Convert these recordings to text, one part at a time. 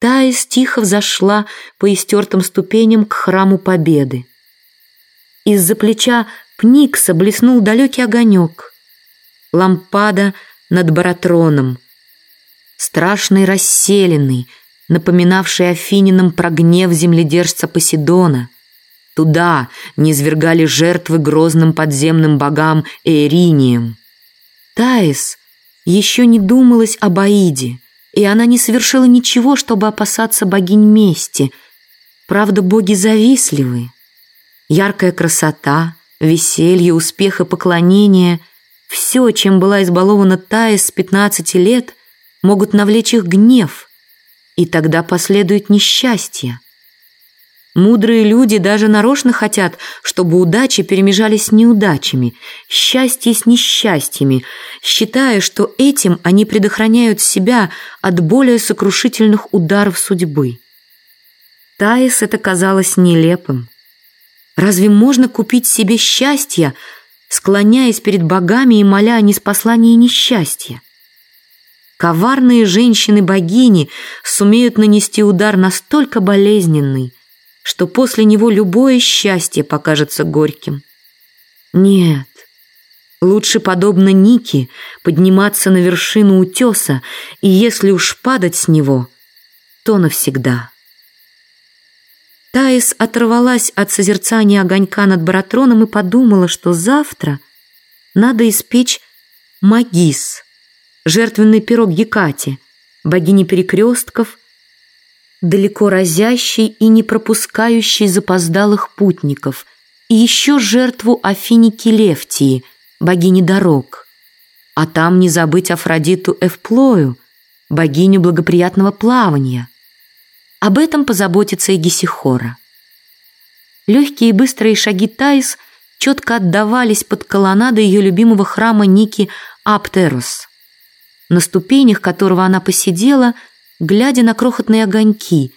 Таис тихо взошла по истертым ступеням к храму Победы. Из-за плеча Пникса блеснул далекий огонек. Лампада над баратроном. Страшный расселенный, напоминавший Афининам про гнев земледержца Посейдона. Туда низвергали жертвы грозным подземным богам Эринием. Таис еще не думалась об Аиде, и она не совершила ничего, чтобы опасаться богинь мести. Правда, боги завистливы. Яркая красота, веселье, успех и поклонение — все, чем была избалована Таис с пятнадцати лет, могут навлечь их гнев, и тогда последует несчастье. Мудрые люди даже нарочно хотят, чтобы удачи перемежались с неудачами, счастье с несчастьями, считая, что этим они предохраняют себя от более сокрушительных ударов судьбы. Таис это казалось нелепым. Разве можно купить себе счастье, склоняясь перед богами и моля о неспослании несчастья? Коварные женщины-богини сумеют нанести удар настолько болезненный, что после него любое счастье покажется горьким. Нет, лучше, подобно Нике, подниматься на вершину утеса, и если уж падать с него, то навсегда. Таис оторвалась от созерцания огонька над баратроном и подумала, что завтра надо испечь магис, жертвенный пирог Гекате, богини перекрестков, далеко разящий и не пропускающий запоздалых путников, и еще жертву Афиники Левтии, богини дорог. А там не забыть Афродиту Эвплою, богиню благоприятного плавания. Об этом позаботится и Гесихора. Легкие и быстрые шаги Таис четко отдавались под колоннадой ее любимого храма Ники Аптерос, на ступенях которого она посидела – глядя на крохотные огоньки,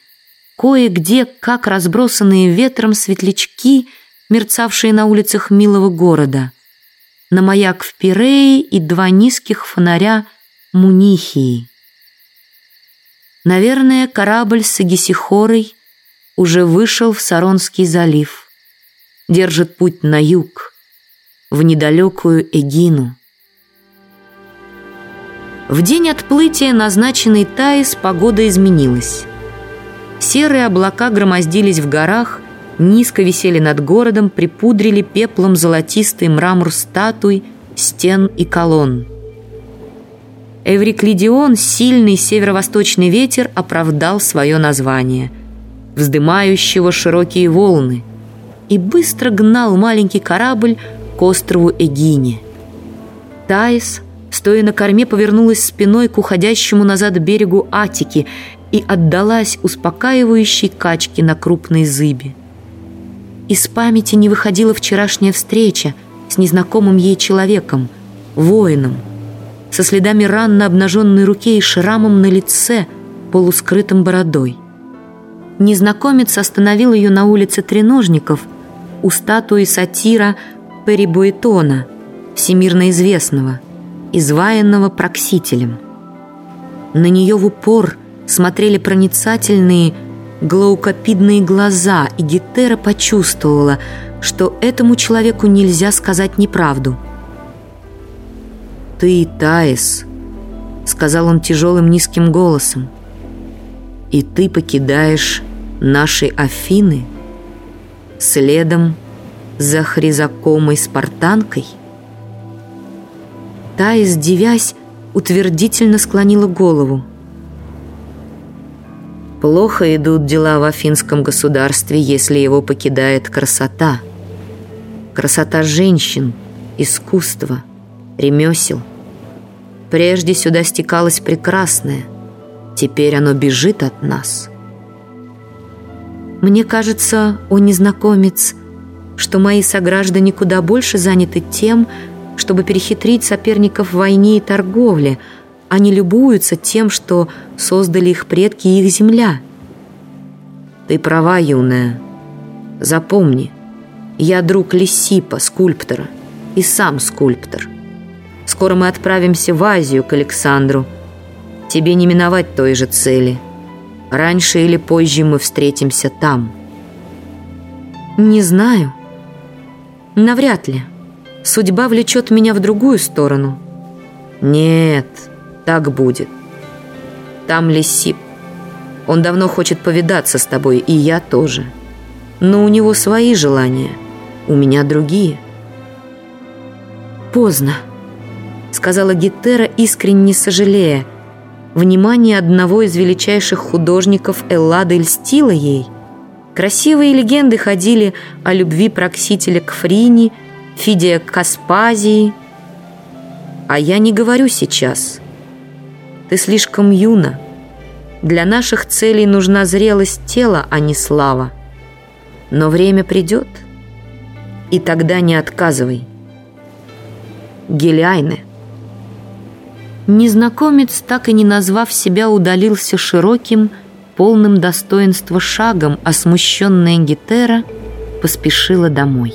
кое-где, как разбросанные ветром светлячки, мерцавшие на улицах милого города, на маяк в Пирее и два низких фонаря Мунихии. Наверное, корабль с Агисихорой уже вышел в Саронский залив, держит путь на юг, в недалекую Эгину. В день отплытия, назначенный Таис, погода изменилась. Серые облака громоздились в горах, низко висели над городом, припудрили пеплом золотистый мрамор статуй, стен и колонн. Эвриклидион, сильный северо-восточный ветер, оправдал свое название, вздымающего широкие волны, и быстро гнал маленький корабль к острову Эгине. Таис – стоя на корме, повернулась спиной к уходящему назад берегу Атики и отдалась успокаивающей качке на крупной зыбе. Из памяти не выходила вчерашняя встреча с незнакомым ей человеком, воином, со следами ран на обнаженной руке и шрамом на лице, полускрытым бородой. Незнакомец остановил ее на улице Треножников у статуи сатира Перибуэтона, всемирно известного – изваянного проксителем. На нее в упор смотрели проницательные глаукопидные глаза, и Гетера почувствовала, что этому человеку нельзя сказать неправду. «Ты, Таис», — сказал он тяжелым низким голосом, «и ты покидаешь наши Афины следом за хризакомой спартанкой?» Таис, дивясь, утвердительно склонила голову. Плохо идут дела в Афинском государстве, если его покидает красота. Красота женщин, искусства, ремесел. Прежде сюда стекалось прекрасное, теперь оно бежит от нас. Мне кажется, о незнакомец, что мои сограждане куда больше заняты тем, чтобы перехитрить соперников в войне и торговле. Они любуются тем, что создали их предки и их земля. Ты права, юная. Запомни, я друг Лисипа, скульптора, и сам скульптор. Скоро мы отправимся в Азию к Александру. Тебе не миновать той же цели. Раньше или позже мы встретимся там. Не знаю. Навряд ли. Судьба влечет меня в другую сторону. Нет, так будет. Там Лисип. Он давно хочет повидаться с тобой, и я тоже. Но у него свои желания, у меня другие. Поздно, сказала Гетера, искренне сожалея. Внимание одного из величайших художников Эллады льстило ей. Красивые легенды ходили о любви Проксителя к Фрини, Фидия Каспазии. А я не говорю сейчас. Ты слишком юна. Для наших целей нужна зрелость тела, а не слава. Но время придет, и тогда не отказывай. Гелиайне. Незнакомец, так и не назвав себя, удалился широким, полным достоинства шагом, а смущенная Гетера поспешила домой.